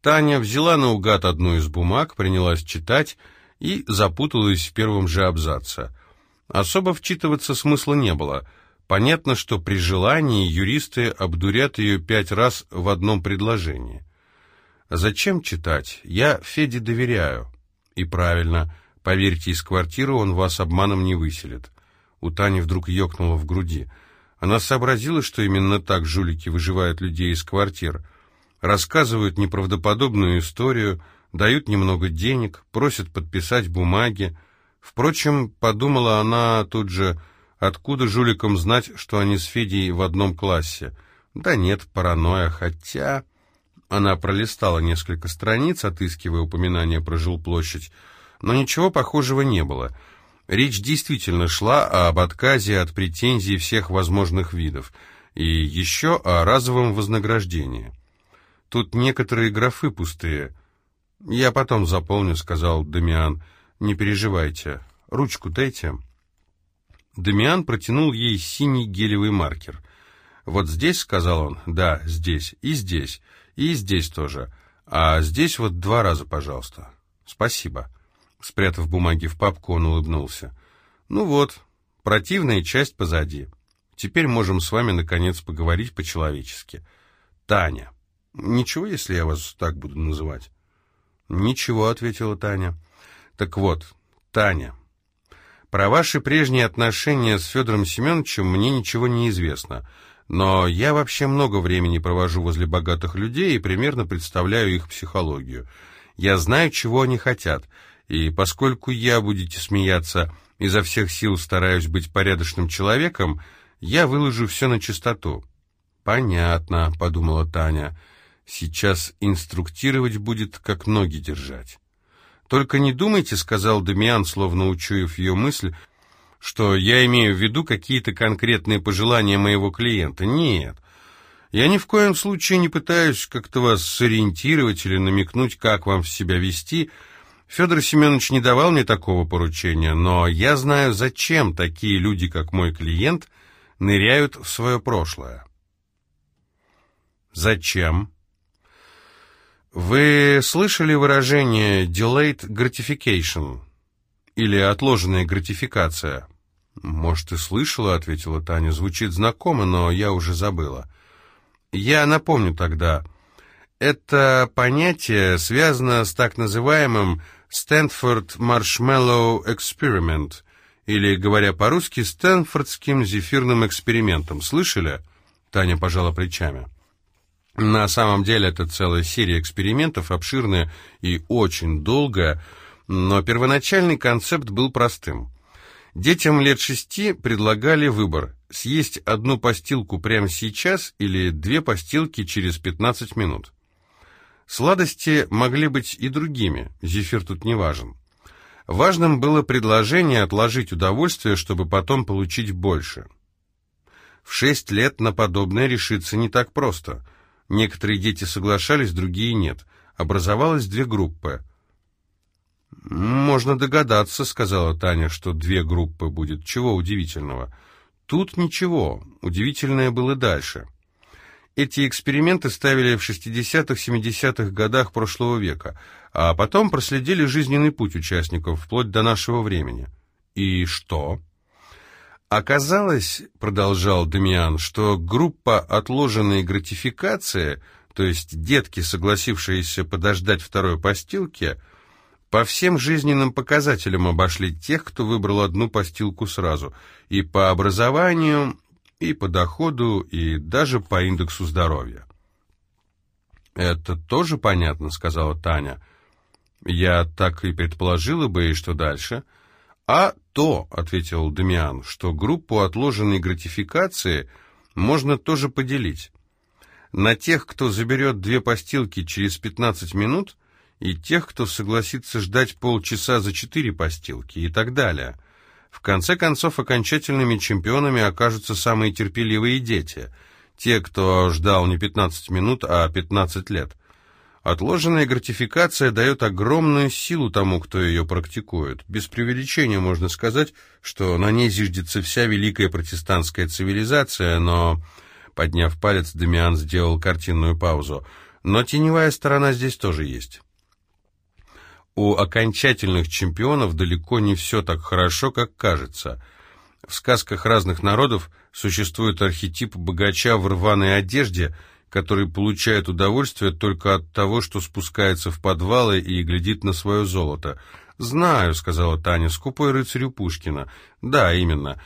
Таня взяла наугад одну из бумаг, принялась читать и запуталась в первом же абзаце. Особо вчитываться смысла не было. Понятно, что при желании юристы обдурят ее пять раз в одном предложении. Зачем читать? Я Феде доверяю. И правильно, поверьте, из квартиры он вас обманом не выселит. У Тани вдруг ёкнуло в груди. Она сообразила, что именно так жулики выживают людей из квартир. Рассказывают неправдоподобную историю, дают немного денег, просят подписать бумаги. Впрочем, подумала она тут же, откуда жуликам знать, что они с Федей в одном классе? Да нет, паранойя, хотя... Она пролистала несколько страниц, отыскивая упоминания про жилплощадь, но ничего похожего не было. Речь действительно шла об отказе от претензий всех возможных видов и еще о разовом вознаграждении. Тут некоторые графы пустые. «Я потом заполню», — сказал Дамиан. «Не переживайте. Ручку дайте». Дамиан протянул ей синий гелевый маркер. «Вот здесь», — сказал он, — «да, здесь, и здесь, и здесь тоже. А здесь вот два раза, пожалуйста». «Спасибо». Спрятав бумаги в папку, он улыбнулся. «Ну вот, противная часть позади. Теперь можем с вами, наконец, поговорить по-человечески. Таня. Ничего, если я вас так буду называть?» «Ничего», — ответила Таня. «Так вот, Таня, про ваши прежние отношения с Федором Семеновичем мне ничего не известно, но я вообще много времени провожу возле богатых людей и примерно представляю их психологию. Я знаю, чего они хотят, и поскольку я, будете смеяться, изо всех сил стараюсь быть порядочным человеком, я выложу все на чистоту». «Понятно», — подумала Таня, — Сейчас инструктировать будет, как ноги держать. «Только не думайте», — сказал Дамиан, словно учуяв ее мысль, «что я имею в виду какие-то конкретные пожелания моего клиента. Нет, я ни в коем случае не пытаюсь как-то вас сориентировать или намекнуть, как вам себя вести. Федор Семенович не давал мне такого поручения, но я знаю, зачем такие люди, как мой клиент, ныряют в свое прошлое». «Зачем?» Вы слышали выражение «delayed gratification» или «отложенная гратификация»? «Может, и слышала», — ответила Таня. «Звучит знакомо, но я уже забыла». «Я напомню тогда. Это понятие связано с так называемым «Stanford Marshmallow Experiment», или, говоря по-русски, «Стэнфордским зефирным экспериментом». Слышали?» Таня пожала плечами. На самом деле это целая серия экспериментов, обширная и очень долгая, но первоначальный концепт был простым. Детям лет шести предлагали выбор – съесть одну постилку прямо сейчас или две постилки через 15 минут. Сладости могли быть и другими, зефир тут не важен. Важным было предложение отложить удовольствие, чтобы потом получить больше. В шесть лет на подобное решиться не так просто – Некоторые дети соглашались, другие нет. Образовалось две группы. «Можно догадаться», — сказала Таня, — «что две группы будет. Чего удивительного?» «Тут ничего. Удивительное было дальше». Эти эксперименты ставили в 60-70-х годах прошлого века, а потом проследили жизненный путь участников вплоть до нашего времени. И что? Оказалось, продолжал Демиан, что группа отложенной гратификации, то есть детки, согласившиеся подождать второй постилки, по всем жизненным показателям обошли тех, кто выбрал одну постилку сразу, и по образованию, и по доходу, и даже по индексу здоровья. «Это тоже понятно», — сказала Таня. «Я так и предположила бы, и что дальше?» «А то», — ответил Дамиан, — «что группу отложенной гратификации можно тоже поделить. На тех, кто заберет две постилки через 15 минут, и тех, кто согласится ждать полчаса за четыре постилки, и так далее. В конце концов, окончательными чемпионами окажутся самые терпеливые дети, те, кто ждал не 15 минут, а 15 лет». Отложенная гратификация дает огромную силу тому, кто ее практикует. Без преувеличения можно сказать, что на ней зиждется вся великая протестантская цивилизация, но, подняв палец, Дамиан сделал картинную паузу. Но теневая сторона здесь тоже есть. У окончательных чемпионов далеко не все так хорошо, как кажется. В сказках разных народов существует архетип богача в рваной одежде, который получает удовольствие только от того, что спускается в подвалы и глядит на свое золото. «Знаю», — сказала Таня, — «скупой рыцарь у Пушкина». «Да, именно».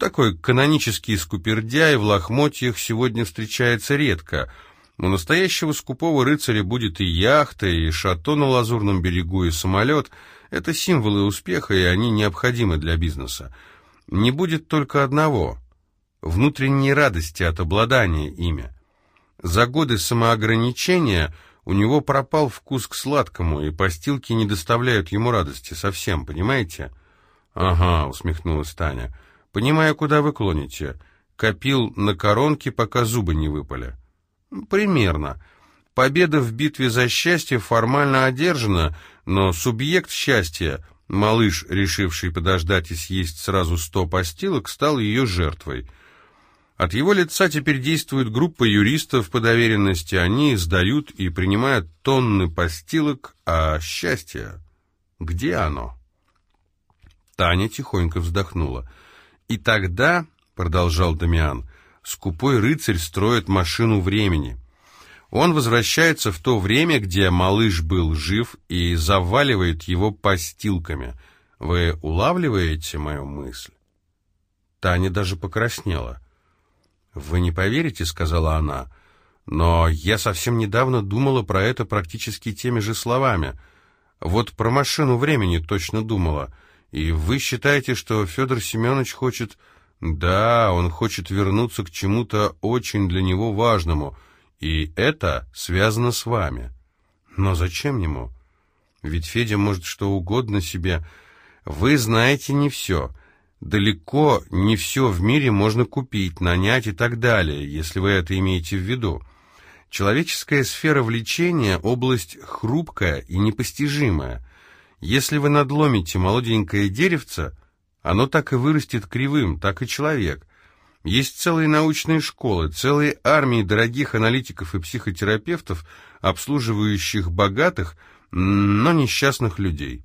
Такой канонический скупердяй в лохмотьях сегодня встречается редко — у настоящего скупого рыцаря будет и яхта, и шато на Лазурном берегу, и самолет. Это символы успеха, и они необходимы для бизнеса. Не будет только одного — внутренней радости от обладания ими. За годы самоограничения у него пропал вкус к сладкому, и постилки не доставляют ему радости совсем, понимаете? «Ага», — усмехнулась Таня, — «понимаю, куда вы клоните. Копил на коронке, пока зубы не выпали». Примерно. Победа в битве за счастье формально одержана, но субъект счастья, малыш, решивший подождать и съесть сразу сто постилок, стал ее жертвой. От его лица теперь действует группа юристов по доверенности, они сдают и принимают тонны постилок, а счастье, где оно? Таня тихонько вздохнула. «И тогда, — продолжал Дамиан, — скупой рыцарь строит машину времени. Он возвращается в то время, где малыш был жив, и заваливает его постилками. Вы улавливаете мою мысль? Таня даже покраснела. «Вы не поверите», — сказала она, — «но я совсем недавно думала про это практически теми же словами. Вот про машину времени точно думала. И вы считаете, что Федор Семенович хочет да, он хочет вернуться к чему-то очень для него важному, и это связано с вами. Но зачем ему? Ведь Федя может что угодно себе. Вы знаете не все. Далеко не все в мире можно купить, нанять и так далее, если вы это имеете в виду. Человеческая сфера влечения – область хрупкая и непостижимая. Если вы надломите молоденькое деревце – оно так и вырастет кривым, так и человек. Есть целые научные школы, целые армии дорогих аналитиков и психотерапевтов, обслуживающих богатых, но несчастных людей.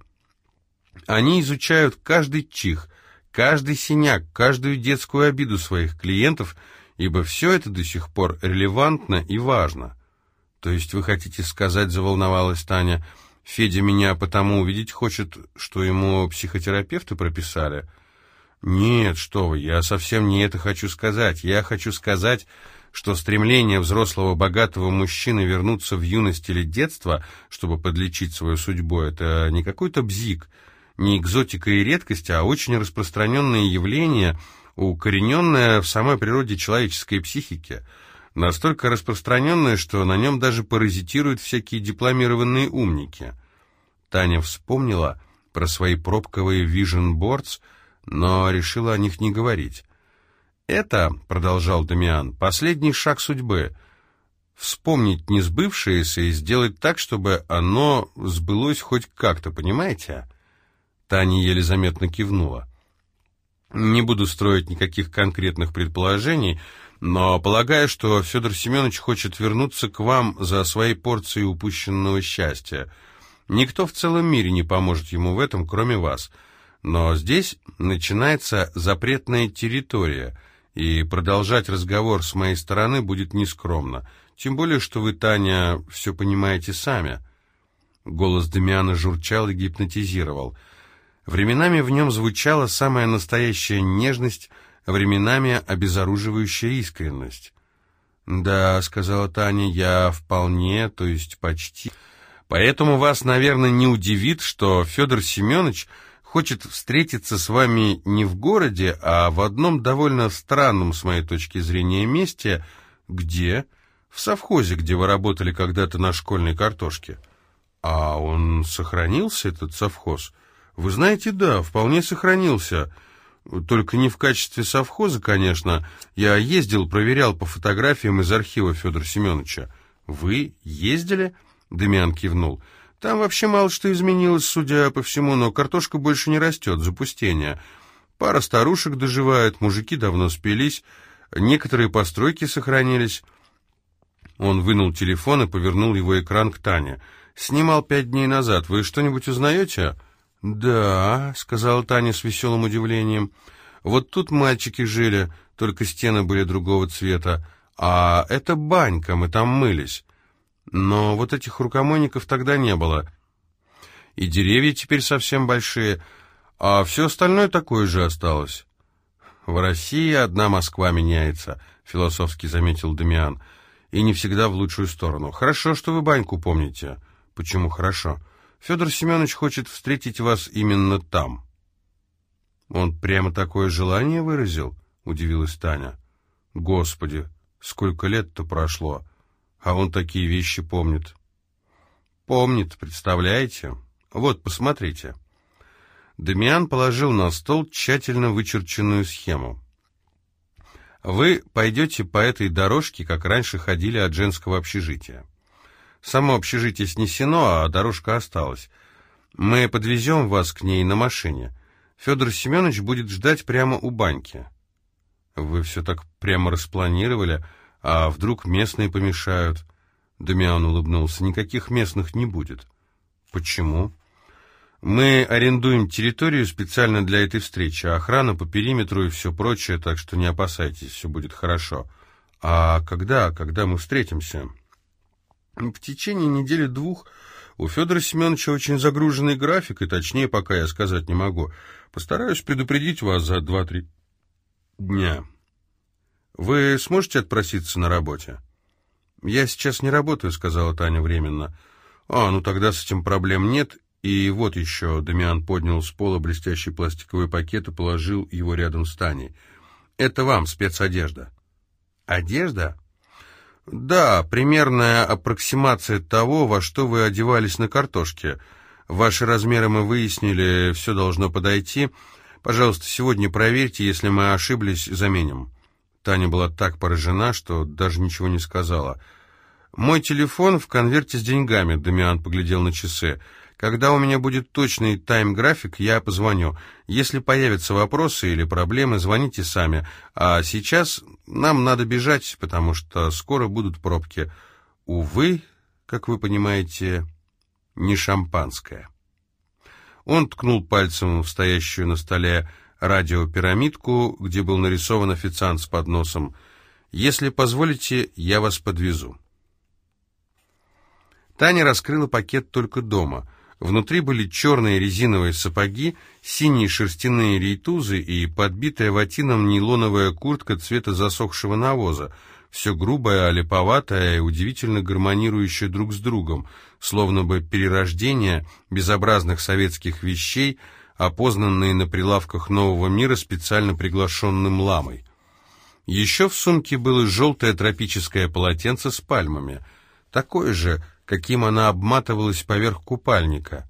Они изучают каждый чих, каждый синяк, каждую детскую обиду своих клиентов, ибо все это до сих пор релевантно и важно. То есть вы хотите сказать, заволновалась Таня, — Федя меня потому увидеть хочет, что ему психотерапевты прописали. Нет, что вы, я совсем не это хочу сказать. Я хочу сказать, что стремление взрослого богатого мужчины вернуться в юность или детство, чтобы подлечить свою судьбу, это не какой-то бзик, не экзотика и редкость, а очень распространенное явление, укорененное в самой природе человеческой психики – настолько распространенное, что на нем даже паразитируют всякие дипломированные умники. Таня вспомнила про свои пробковые vision boards, но решила о них не говорить. «Это, — продолжал Дамиан, — последний шаг судьбы. Вспомнить несбывшееся и сделать так, чтобы оно сбылось хоть как-то, понимаете?» Таня еле заметно кивнула. «Не буду строить никаких конкретных предположений, — но полагаю, что Федор Семенович хочет вернуться к вам за своей порцией упущенного счастья. Никто в целом мире не поможет ему в этом, кроме вас. Но здесь начинается запретная территория, и продолжать разговор с моей стороны будет нескромно. Тем более, что вы, Таня, все понимаете сами». Голос Демиана журчал и гипнотизировал. Временами в нем звучала самая настоящая нежность — временами обезоруживающая искренность. «Да», — сказала Таня, — «я вполне, то есть почти. Поэтому вас, наверное, не удивит, что Федор Семенович хочет встретиться с вами не в городе, а в одном довольно странном, с моей точки зрения, месте, где? В совхозе, где вы работали когда-то на школьной картошке. А он сохранился, этот совхоз? Вы знаете, да, вполне сохранился». Только не в качестве совхоза, конечно. Я ездил, проверял по фотографиям из архива Федора Семеновича. «Вы ездили?» — Демьян кивнул. «Там вообще мало что изменилось, судя по всему, но картошка больше не растет, запустение. Пара старушек доживает, мужики давно спились, некоторые постройки сохранились». Он вынул телефон и повернул его экран к Тане. «Снимал пять дней назад. Вы что-нибудь узнаете?» «Да», — сказала Таня с веселым удивлением. «Вот тут мальчики жили, только стены были другого цвета. А это банька, мы там мылись. Но вот этих рукомойников тогда не было. И деревья теперь совсем большие, а все остальное такое же осталось». «В России одна Москва меняется», — философски заметил Дамиан. «И не всегда в лучшую сторону. Хорошо, что вы баньку помните». «Почему хорошо?» «Федор Семенович хочет встретить вас именно там». «Он прямо такое желание выразил?» — удивилась Таня. «Господи, сколько лет-то прошло, а он такие вещи помнит». «Помнит, представляете? Вот, посмотрите». Дамиан положил на стол тщательно вычерченную схему. Вы пойдете по этой дорожке, как раньше ходили от женского общежития. Само общежитие снесено, а дорожка осталась. Мы подвезем вас к ней на машине. Федор Семенович будет ждать прямо у баньки. Вы все так прямо распланировали, а вдруг местные помешают? Дамиан улыбнулся. Никаких местных не будет. Почему? Мы арендуем территорию специально для этой встречи, охрана по периметру и все прочее, так что не опасайтесь, все будет хорошо. А когда, когда мы встретимся? В течение недели-двух у Федора Семеновича очень загруженный график, и точнее пока я сказать не могу. Постараюсь предупредить вас за два-три дня. Вы сможете отпроситься на работе? Я сейчас не работаю, сказала Таня временно. А, ну тогда с этим проблем нет, и вот еще, Дамиан поднял с пола блестящий пластиковый пакет и положил его рядом с Таней. Это вам спецодежда. Одежда? Да, примерная аппроксимация того, во что вы одевались на картошке. Ваши размеры мы выяснили, все должно подойти. Пожалуйста, сегодня проверьте, если мы ошиблись, заменим. Таня была так поражена, что даже ничего не сказала. «Мой телефон в конверте с деньгами», — Дамиан поглядел на часы. Когда у меня будет точный тайм-график, я позвоню. Если появятся вопросы или проблемы, звоните сами. А сейчас нам надо бежать, потому что скоро будут пробки. Увы, как вы понимаете, не шампанское. Он ткнул пальцем в стоящую на столе радиопирамидку, где был нарисован официант с подносом. «Если позволите, я вас подвезу». Таня раскрыла пакет только дома — Внутри были черные резиновые сапоги, синие шерстяные рейтузы и подбитая ватином нейлоновая куртка цвета засохшего навоза, все грубое, олиповатое и удивительно гармонирующее друг с другом, словно бы перерождение безобразных советских вещей, опознанные на прилавках нового мира специально приглашенным ламой. Еще в сумке было желтое тропическое полотенце с пальмами, такое же, каким она обматывалась поверх купальника.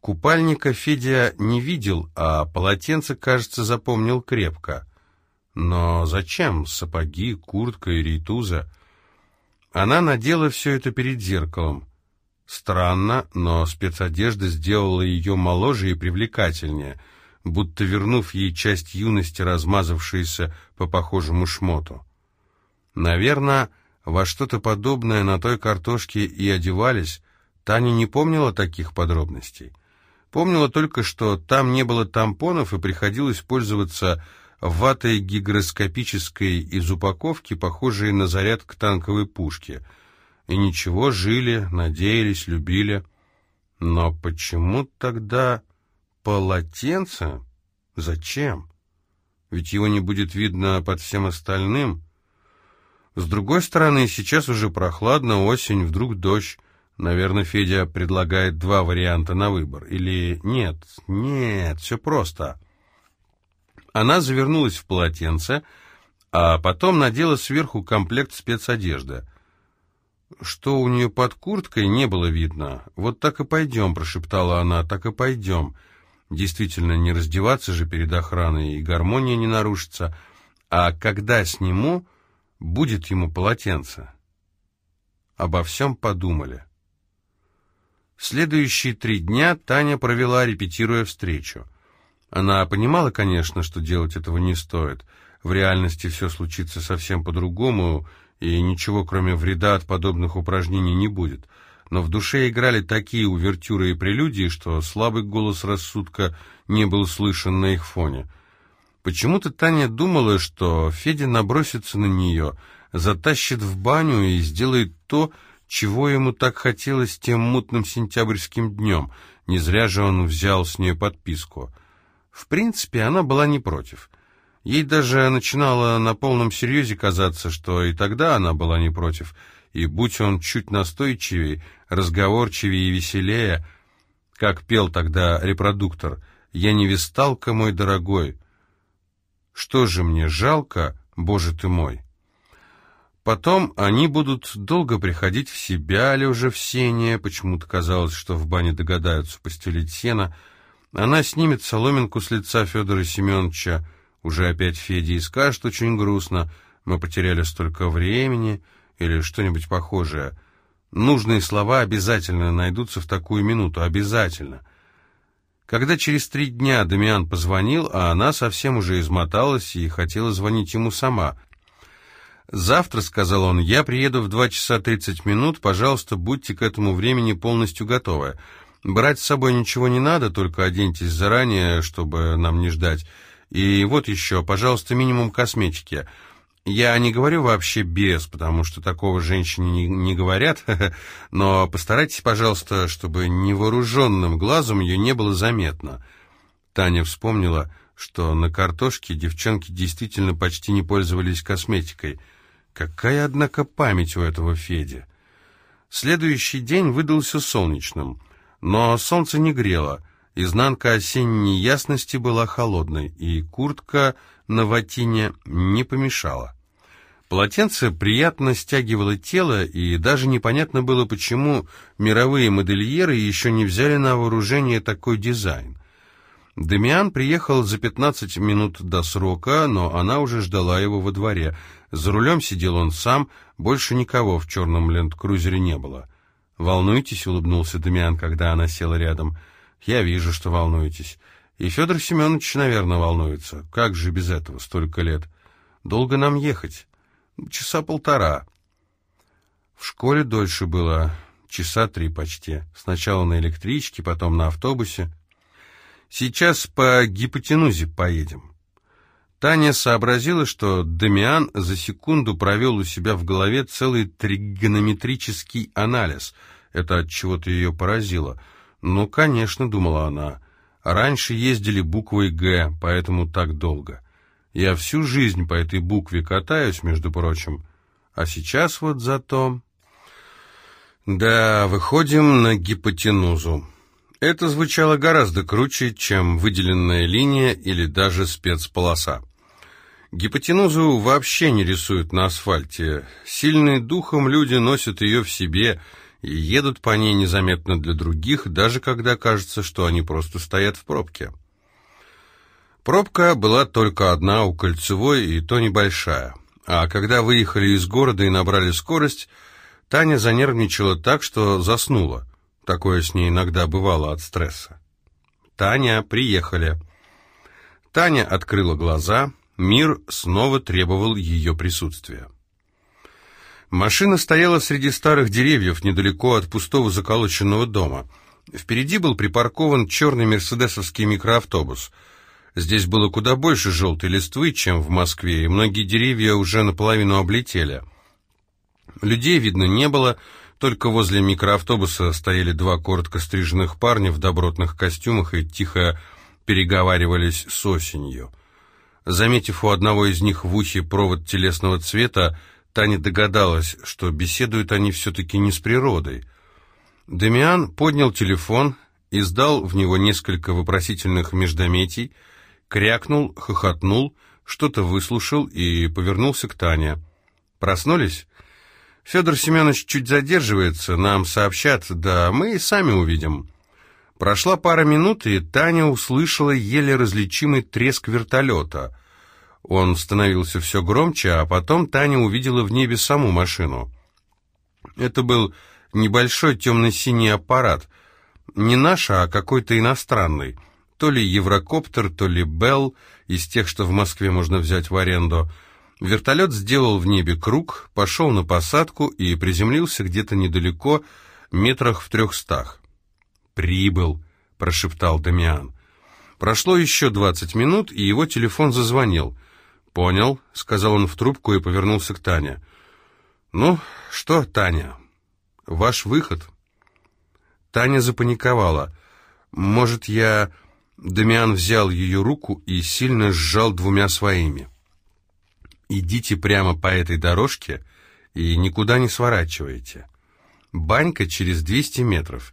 Купальника Федя не видел, а полотенце, кажется, запомнил крепко. Но зачем сапоги, куртка и рейтуза? Она надела все это перед зеркалом. Странно, но спецодежда сделала ее моложе и привлекательнее, будто вернув ей часть юности, размазавшейся по похожему шмоту. Наверное, во что-то подобное на той картошке и одевались, Таня не помнила таких подробностей. Помнила только, что там не было тампонов и приходилось пользоваться ватой гигроскопической из упаковки, похожей на заряд к танковой пушке. И ничего, жили, надеялись, любили. Но почему тогда полотенце? Зачем? Ведь его не будет видно под всем остальным. С другой стороны, сейчас уже прохладно, осень, вдруг дождь. Наверное, Федя предлагает два варианта на выбор. Или нет, нет, все просто. Она завернулась в полотенце, а потом надела сверху комплект спецодежды. Что у нее под курткой, не было видно. «Вот так и пойдем», — прошептала она, — «так и пойдем». Действительно, не раздеваться же перед охраной, и гармония не нарушится. А когда сниму будет ему полотенце. Обо всем подумали. Следующие три дня Таня провела, репетируя встречу. Она понимала, конечно, что делать этого не стоит. В реальности все случится совсем по-другому, и ничего кроме вреда от подобных упражнений не будет. Но в душе играли такие увертюры и прелюдии, что слабый голос рассудка не был слышен на их фоне. Почему-то Таня думала, что Федя набросится на нее, затащит в баню и сделает то, чего ему так хотелось тем мутным сентябрьским днем. Не зря же он взял с нее подписку. В принципе, она была не против. Ей даже начинало на полном серьезе казаться, что и тогда она была не против, и будь он чуть настойчивее, разговорчивее и веселее, как пел тогда репродуктор «Я не висталка, мой дорогой». Что же мне жалко, боже ты мой? Потом они будут долго приходить в себя, лежа в сене, почему-то казалось, что в бане догадаются постелить сено. Она снимет соломинку с лица Федора Семеновича, уже опять Федя, и скажет очень грустно, мы потеряли столько времени, или что-нибудь похожее. Нужные слова обязательно найдутся в такую минуту, обязательно. Когда через три дня Дамиан позвонил, а она совсем уже измоталась и хотела звонить ему сама. «Завтра», — сказал он, — «я приеду в два часа тридцать минут, пожалуйста, будьте к этому времени полностью готовы. Брать с собой ничего не надо, только оденьтесь заранее, чтобы нам не ждать. И вот еще, пожалуйста, минимум косметики». Я не говорю вообще без, потому что такого женщине не, не говорят, но постарайтесь, пожалуйста, чтобы невооруженным глазом ее не было заметно. Таня вспомнила, что на картошке девчонки действительно почти не пользовались косметикой. Какая, однако, память у этого Феди. Следующий день выдался солнечным, но солнце не грело, изнанка осенней ясности была холодной, и куртка на ватине не помешала. Полотенце приятно стягивало тело, и даже непонятно было, почему мировые модельеры еще не взяли на вооружение такой дизайн. Демиан приехал за 15 минут до срока, но она уже ждала его во дворе. За рулем сидел он сам, больше никого в черном ленд-крузере не было. «Волнуетесь?» — улыбнулся Демиан, когда она села рядом. «Я вижу, что волнуетесь. И Федор Семенович, наверное, волнуется. Как же без этого столько лет? Долго нам ехать?» Часа полтора. В школе дольше было, часа три почти. Сначала на электричке, потом на автобусе. Сейчас по гипотенузе поедем. Таня сообразила, что Дамиан за секунду провел у себя в голове целый тригонометрический анализ. Это от чего-то ее поразило. Ну, конечно, думала она. Раньше ездили буквой «Г», поэтому так долго. Я всю жизнь по этой букве катаюсь, между прочим. А сейчас вот зато... Да, выходим на гипотенузу. Это звучало гораздо круче, чем выделенная линия или даже спецполоса. Гипотенузу вообще не рисуют на асфальте. Сильные духом люди носят ее в себе и едут по ней незаметно для других, даже когда кажется, что они просто стоят в пробке. Пробка была только одна у Кольцевой, и то небольшая. А когда выехали из города и набрали скорость, Таня занервничала так, что заснула. Такое с ней иногда бывало от стресса. «Таня, приехали». Таня открыла глаза, мир снова требовал ее присутствия. Машина стояла среди старых деревьев недалеко от пустого заколоченного дома. Впереди был припаркован черный мерседесовский микроавтобус — Здесь было куда больше желтой листвы, чем в Москве, и многие деревья уже наполовину облетели. Людей видно не было, только возле микроавтобуса стояли два коротко стриженных парня в добротных костюмах и тихо переговаривались с осенью. Заметив у одного из них в ухе провод телесного цвета, Таня догадалась, что беседуют они все-таки не с природой. Демиан поднял телефон, издал в него несколько вопросительных междометий, крякнул, хохотнул, что-то выслушал и повернулся к Тане. «Проснулись?» «Федор Семенович чуть задерживается, нам сообщат, да мы и сами увидим». Прошла пара минут, и Таня услышала еле различимый треск вертолета. Он становился все громче, а потом Таня увидела в небе саму машину. Это был небольшой темно-синий аппарат. Не наш, а какой-то иностранный то ли Еврокоптер, то ли Белл, из тех, что в Москве можно взять в аренду. Вертолет сделал в небе круг, пошел на посадку и приземлился где-то недалеко, метрах в трехстах. «Прибыл», — прошептал Дамиан. Прошло еще двадцать минут, и его телефон зазвонил. «Понял», — сказал он в трубку и повернулся к Тане. «Ну, что, Таня, ваш выход?» Таня запаниковала. «Может, я...» Дамиан взял ее руку и сильно сжал двумя своими. «Идите прямо по этой дорожке и никуда не сворачивайте. Банька через двести метров.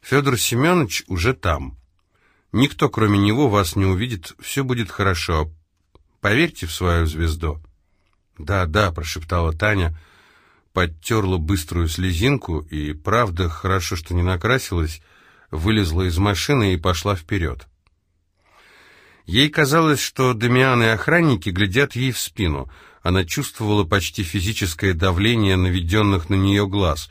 Федор Семенович уже там. Никто, кроме него, вас не увидит, все будет хорошо. Поверьте в свою звезду». «Да, да», — прошептала Таня, подтерла быструю слезинку и, правда, хорошо, что не накрасилась, вылезла из машины и пошла вперед. Ей казалось, что Дамиан и охранники глядят ей в спину. Она чувствовала почти физическое давление наведенных на нее глаз.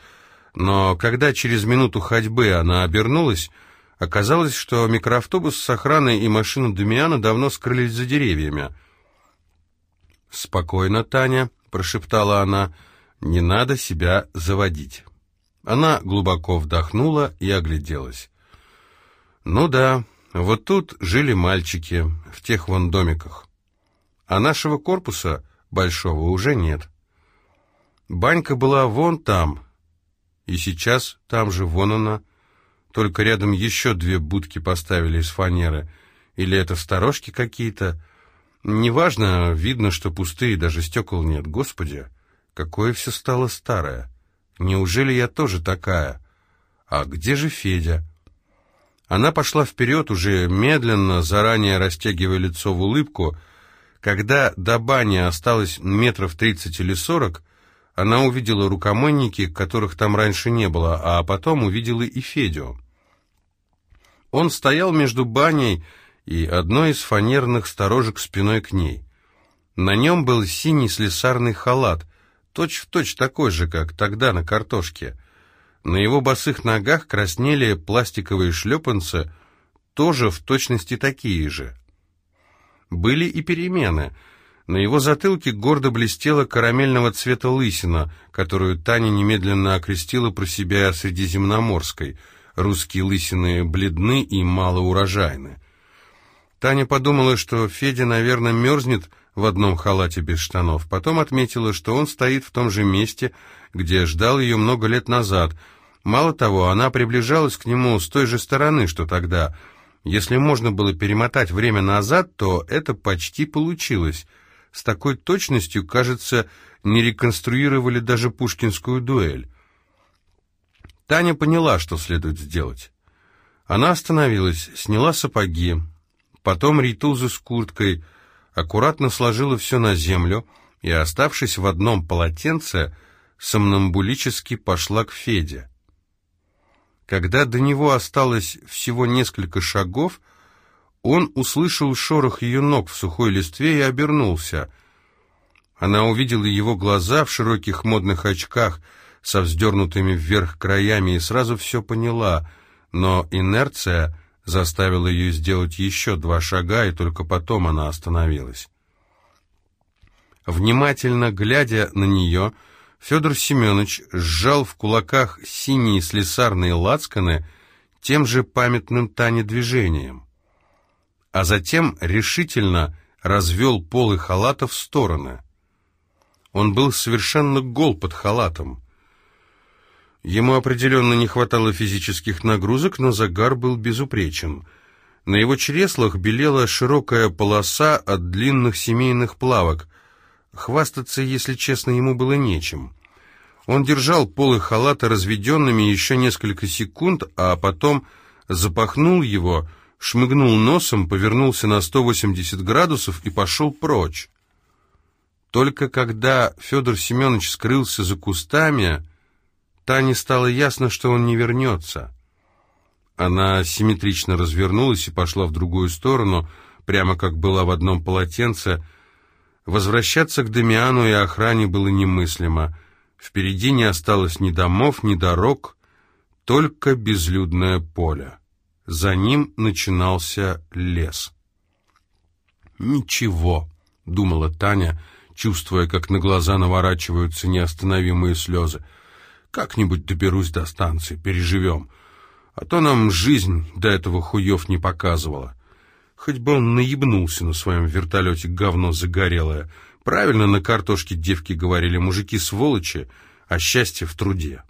Но когда через минуту ходьбы она обернулась, оказалось, что микроавтобус с охраной и машина Дамиана давно скрылись за деревьями. «Спокойно, Таня», — прошептала она, — «не надо себя заводить». Она глубоко вдохнула и огляделась. «Ну да, вот тут жили мальчики, в тех вон домиках. А нашего корпуса большого уже нет. Банька была вон там, и сейчас там же вон она, только рядом еще две будки поставили из фанеры. Или это сторожки какие-то. Неважно, видно, что пустые, даже стекол нет. Господи, какое все стало старое. Неужели я тоже такая? А где же Федя? Она пошла вперед, уже медленно, заранее растягивая лицо в улыбку. Когда до бани осталось метров тридцать или сорок, она увидела рукомойники, которых там раньше не было, а потом увидела и Федю. Он стоял между баней и одной из фанерных сторожек спиной к ней. На нем был синий слесарный халат, точь-в-точь точь такой же, как тогда на картошке — на его босых ногах краснели пластиковые шлепанцы, тоже в точности такие же. Были и перемены. На его затылке гордо блестела карамельного цвета лысина, которую Таня немедленно окрестила про себя средиземноморской. Русские лысины бледны и малоурожайны. Таня подумала, что Федя, наверное, мерзнет в одном халате без штанов. Потом отметила, что он стоит в том же месте, где ждал ее много лет назад. Мало того, она приближалась к нему с той же стороны, что тогда. Если можно было перемотать время назад, то это почти получилось. С такой точностью, кажется, не реконструировали даже пушкинскую дуэль. Таня поняла, что следует сделать. Она остановилась, сняла сапоги, потом рейтузы с курткой, аккуратно сложила все на землю и, оставшись в одном полотенце, сомнамбулически пошла к Феде. Когда до него осталось всего несколько шагов, он услышал шорох ее ног в сухой листве и обернулся. Она увидела его глаза в широких модных очках со вздернутыми вверх краями и сразу все поняла, но инерция заставила ее сделать еще два шага, и только потом она остановилась. Внимательно глядя на нее, Федор Семенович сжал в кулаках синие слесарные лацканы тем же памятным Тане движением, а затем решительно развел полы халата в стороны. Он был совершенно гол под халатом. Ему определенно не хватало физических нагрузок, но загар был безупречен. На его чреслах белела широкая полоса от длинных семейных плавок, Хвастаться, если честно, ему было нечем. Он держал полы халата разведенными еще несколько секунд, а потом запахнул его, шмыгнул носом, повернулся на 180 градусов и пошел прочь. Только когда Федор Семенович скрылся за кустами, Тане стало ясно, что он не вернется. Она симметрично развернулась и пошла в другую сторону, прямо как была в одном полотенце, Возвращаться к Дамиану и охране было немыслимо. Впереди не осталось ни домов, ни дорог, только безлюдное поле. За ним начинался лес. «Ничего», — думала Таня, чувствуя, как на глаза наворачиваются неостановимые слезы. «Как-нибудь доберусь до станции, переживем. А то нам жизнь до этого хуев не показывала. Хоть бы он наебнулся на своем вертолете, говно загорелое. Правильно на картошке девки говорили, мужики сволочи, а счастье в труде».